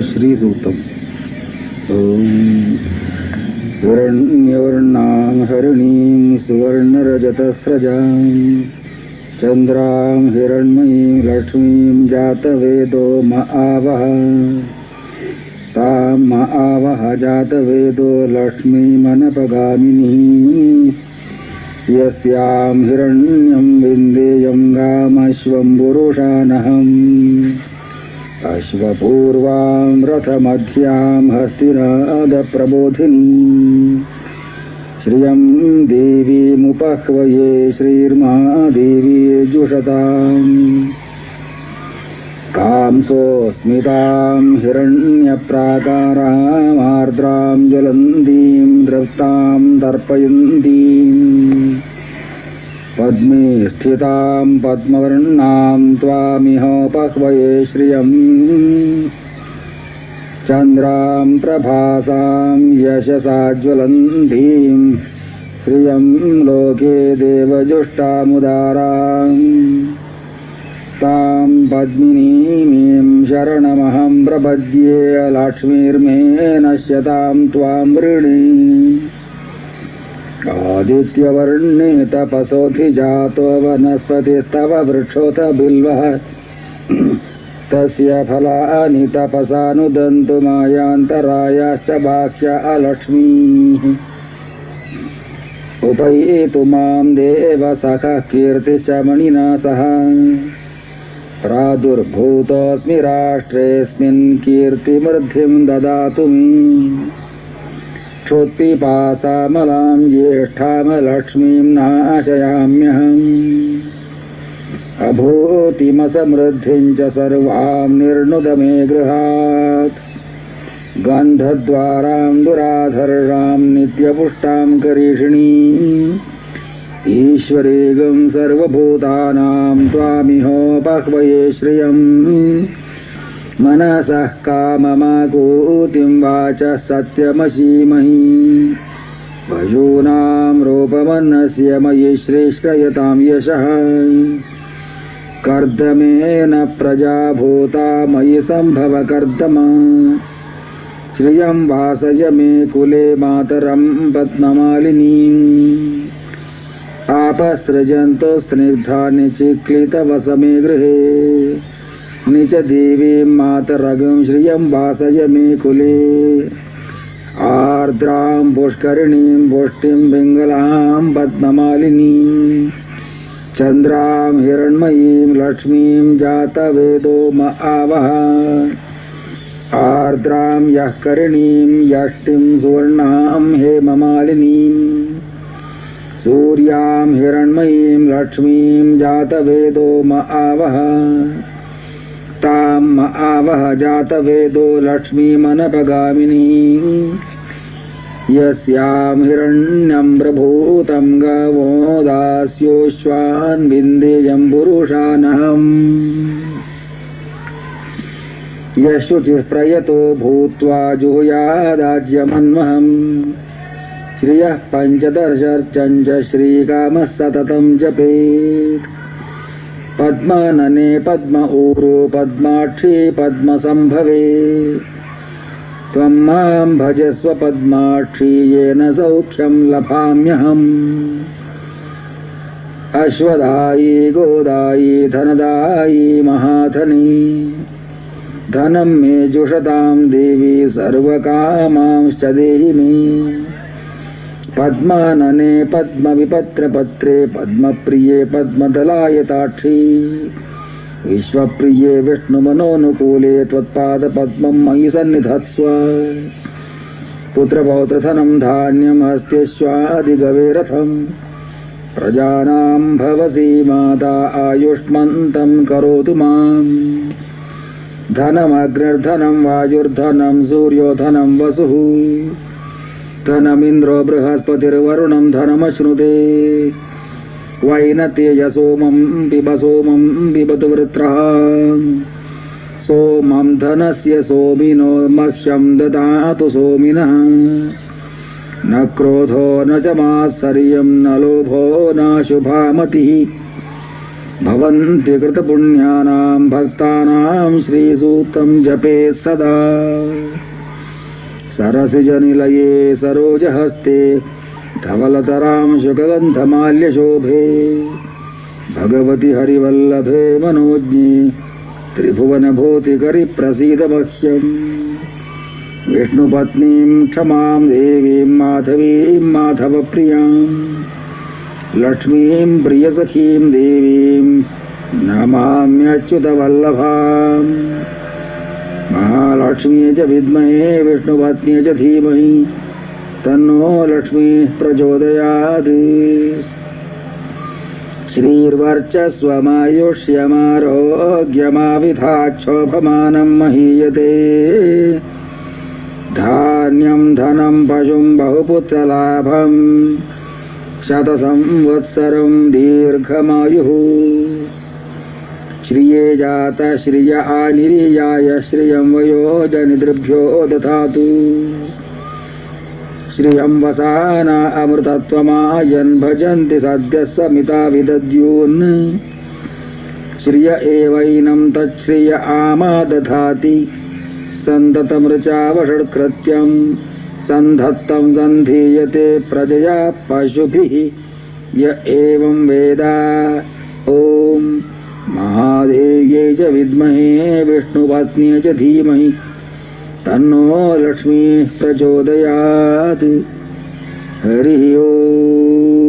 श्री सूतम हिरण्यवर्णां हरिणीं सुवर्णरजतस्रजां चन्द्रां हिरण्मयीं लक्ष्मीं जातवेदो म आवह तां म आवह जातवेदो लक्ष्मीमनपगामिनी। यस्यां हिरण्यं विन्देयं गामश्वं पुरुषानहम् अश्वपूर्वां रथमध्यां हस्तिनादप्रबोधिनी। श्रियं देवीमुपह्वये श्रीर्मा देवी जुषताम्। कांसोऽस्मितां हिरण्यप्राकारामार्द्रां ज्वलन्तीं द्रष्टां दर्पयन्तीम् पद्मे स्थितां पद्मवर्णां त्वामिहोपह्वये श्रियम् चन्द्रां प्रभासां यशसा ज्वलन्तीं श्रियं लोके देवजुष्टामुदाराम् तां पद्मिनीमीं शरणमहं प्रपद्ये लक्ष्मीर्मे नश्यतां त्वां वृणी आदित्यवर्णे तपसोऽधिजातो वनस्पतिस्तव वृक्षोऽथ बिल्वः। तस्य फलानि तपसानुदन्तु मायान्तरायाश्च बाह्य अलक्ष्मीः। उपैतु मां देव सखः कीर्तिश्च मणिना सह प्रादुर्भूतोऽस्मि राष्ट्रेऽस्मिन् कीर्तिमृद्धिं ददातु मे क्षुत्पिपासामलां ज्येष्ठामलक्ष्मीं नाशयाम्यहम्। अभूतिमसमृद्धिं च सर्वां निर्णुद मे गृहात्। गन्धद्वारां दुराधर्षां नित्यपुष्टां करीषिणी ईश्वरेगं सर्वभूतानां त्वामिहोपह्वये श्रियम् मनसः काममाकूतिं वाचः सत्यमशीमहि पशूनां रूपमन्नस्य मयि श्रेष्ठयतां यशः। कर्दमेन प्रजा भूता मयि सम्भव कर्दमा श्रियं वासय मे कुले मातरं पद्ममालिनीम् आपसृजन्तु स्निग्धानि चिक्लितवसमे गृहे निच देवीं मातरगं श्रियं वासय मे कुले। आर्द्रां पुष्करिणीं पुष्टिं पिङ्गलां पद्ममालिनीं। चन्द्रां हिरण्मयीं लक्ष्मीं जातवेदो म आवह। आर्द्रां यः करिणीं यष्टिं सुवर्णां हेममालिनीं। सूर्यां हिरण्मयीं लक्ष्मीं जातवेदो म आवह। तां म आवह जातवेदो लक्ष्मीमनपगामिनी। यस्यां हिरण्यं प्रभूतं गवो दास्योश्वान् विन्देयं पुरुषानहम्। यशुचिः प्रयतो भूत्वा जुहुयादाज्यमन्वहम्। श्रियः पञ्चदशर्चम् च श्रीकामः सततं जपेत् पद्मानने पद्म ऊरो पद्माक्षी पद्मसम्भवे त्वं मां भजस्व पद्माक्षी येन सौख्यं लभाम्यहम्। अश्वदायी गोदायी धनदायी महाधनी। धनं मे जुषतां देवी सर्वकामांश्च देहि मे पद्मानने पद्मविपत्रपत्रे पद्मप्रिये पद्मदलायताक्षी। विश्वप्रिये विष्णुमनोनुकूले त्वत्पादपद्मं मयि सन्निधत्स्व। पुत्रपौत्रधनं धान्यम् हस्त्यश्वादिगवेरथम् प्रजानां भवसी माता आयुष्मन्तं करोतु माम्। धनमग्निर्धनं वायुर्धनं सूर्योधनं वसुः धनमिन्द्रो बृहस्पतिर्वरुणम् धनमश्नुते। वैनतेजसोमम् पिब सोमम् पिबतु वृत्रः सोमम् धनस्य सोमिनो मह्यम् ददातु सोमिनः। न क्रोधो न च मात्सर्यम् न लोभो नाशुभामतिः भवन्ति कृतपुण्यानाम् भक्तानाम् श्रीसूक्तम् जपे सदा सरसिजनिलये सरोजहस्ते धवलतराम् शुकगन्धमाल्यशोभे। भगवति हरिवल्लभे मनोज्ञे त्रिभुवनभूतिकरि प्रसीद मह्यम् विष्णुपत्नीम् क्षमाम् देवीम् माधवीम् माधवप्रियाम् लक्ष्मीम् प्रियसखीम् देवीम् नमाम्यच्युतवल्लभाम् महालक्ष्मी च विद्महे विष्णुपत्नी च धीमहि। तन्नो लक्ष्मीः प्रचोदयात्। श्रीर्वर्चस्वमायुष्यमारोग्यमाविधाक्षोभमानम् महीयते। धान्यम् धनम् पशुम् बहुपुत्रलाभम्। शतसंवत्सरम् दीर्घमायुः श्रिये जात श्रिय आनिरीयाय श्रियम् वयोजनिदृभ्यो दधातु। श्रियम् वसाना अमृतत्वमायन् भजन्ति सद्यः समिता विदद्यून्। श्रिय एवैनम् तच्छ्रिय आमा दधाति। सन्ततमृचावषट्कृत्यम् सन्धत्तम् सन्धीयते प्रजया पशुभिः। य एवम् वेद। ॐ महादेव्यै च विद्महे विष्णुपत्नी च तन्नो लक्ष्मी प्रचोदयात्। हरिः तत्सत्